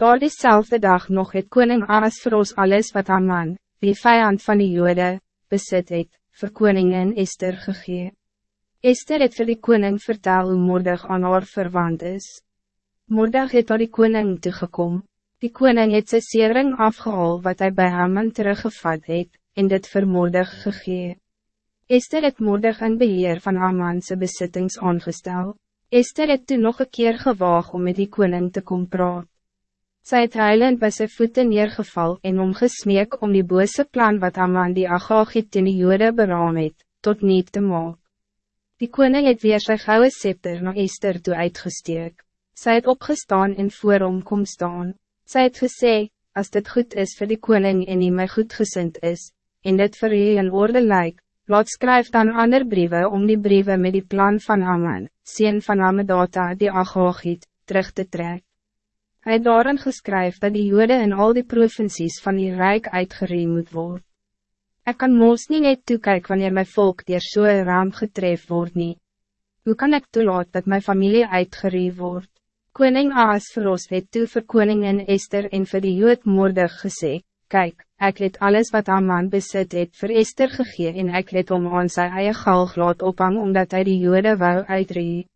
Daar diezelfde dag nog het koning Aas vir ons alles wat Aman, die vijand van die jode, besit het, vir koningin Esther gegee. Esther het vir die koning vertel hoe moordig aan haar verwant is. Moordig het door die koning toegekom. Die koning het sy sering afgehaal wat hij bij Haman teruggevat het, en dit vermoordig gegee. Esther het moordig in beheer van Hamanse besittings aangestel. Esther het toen nog een keer gewaag om met die koning te kom praat. Sy het huilend by sy voete neergeval en omgesmeek om die bose plan wat Haman die Agagiet in die jode beraam het, tot niet te maak. Die koning het weer sy gouden scepter na Esther toe uitgesteek. Sy het opgestaan en voor hom kom staan. Sy het gesê, as dit goed is voor die koning en die my goedgesind is, en dit vir u in orde lyk, Laat skryf dan ander brieven om die brieven met die plan van Haman, sien van Hamedata die Agogiet, terug te trekken. Hij het daarin geskryf dat die jode in al die provincies van die Rijk uitgeree moet worden. Ik kan moos niet net toekijk wanneer mijn volk dier so'n raam getref word nie. Hoe kan ik toelaat dat mijn familie uitgeree wordt? Koning Aas verros het toe vir koningin Esther en vir die jood moordig gesê, Kijk, ik het alles wat Amman bezit het vir Esther gegee en ik het om aan sy eie galg laat ophang omdat hij die jode wou uitree.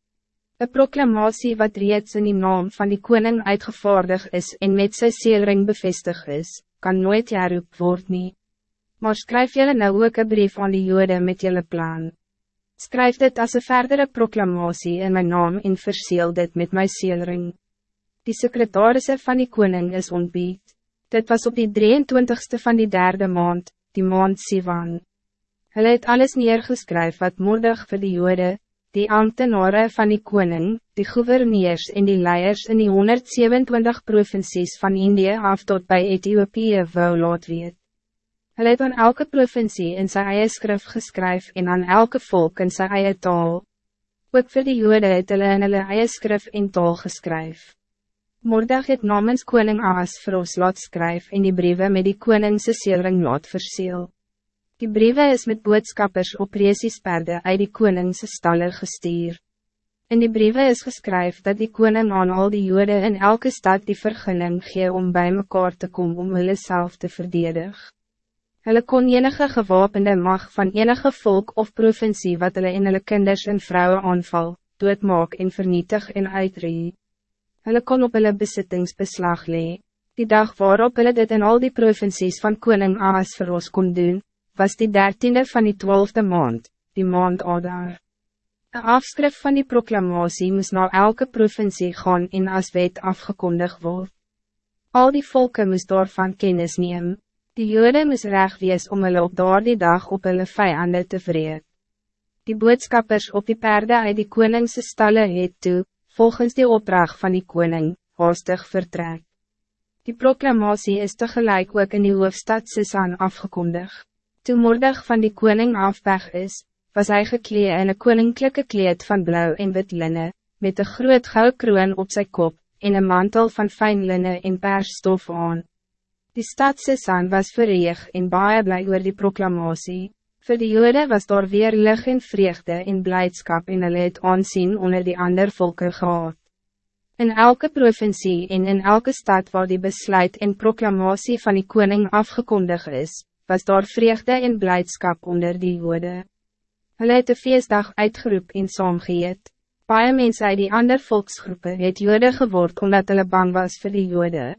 Een proclamatie wat reeds in die naam van die koning uitgevaardig is en met sy seelring bevestig is, kan nooit jaroep word nie. Maar skryf jullie nou ook een brief aan die jode met jullie plan. Skryf dit als een verdere proclamatie in mijn naam en verseel dit met mijn seelring. Die secretaris van die koning is ontbied. Dit was op die 23ste van die derde maand, die maand Sivan. Hulle het alles neergeskryf wat moedig vir die jode, die ambtenaren van die koning, die gouverneurs en die leiers in die 127 provincies van Indië af tot bij Ethiopië wou laat weet. Hulle het aan elke provincie in sy eie skrif geskryf en aan elke volk in sy eie taal. Ook vir die jode het hulle in hulle eie skrif en taal geskryf. Mordag het namens koning Aas vir ons laat skryf en die brieven met die koningse seelring laat verseel. Die brieven is met boodskappers op reesiesperde uit die koningse stalle gestuur. In die brieven is geskryf dat die koning aan al die jode in elke stad die vergunning gee om bij mekaar te komen om hulle self te verdedig. Hulle kon enige gewapende mag van enige volk of provincie wat hulle in hulle kinders en vrouwen aanval, doodmaak en vernietig en uitreed. Hulle kon op hulle besittings beslag lee. Die dag waarop hulle dit in al die provincies van koning Aas vir ons kon doen, was die dertiende van die twaalfde maand, die maand Adar. Een afskrif van die proclamatie moest naar elke provincie gaan en as wet afgekondig word. Al die volken moest daarvan kennis neem. Die jode moest reg wees om hulle op daardie dag op hulle vijanden te vreed. Die boodskappers op die perde uit die koningse stalle het toe, volgens die opdracht van die koning, haastig vertrek. Die proclamatie is tegelijk ook in die hoofdstad Sisan afgekondig. Toen moordig van die koning afweg is, was hij gekleed in een koninklijke kleed van blauw en wit linnen, met een groot gouden kroon op zijn kop, en een mantel van fijn linnen en persstof aan. Die stad Sisan was verreeg en baie blij oor die proclamatie. Voor de Joden was daar weer lig en vreugde en blijdschap en hulle het aansien onder die ander volken gehad. In elke provincie en in elke stad waar die besluit en proclamatie van die koning afgekondigd is, was daar vreugde en blijdschap onder die Joden. Hulle het de feestdag uitgeroep en saamgeet. Baie mense uit die ander volksgroepen het Joden geword omdat hulle bang was voor die Joden.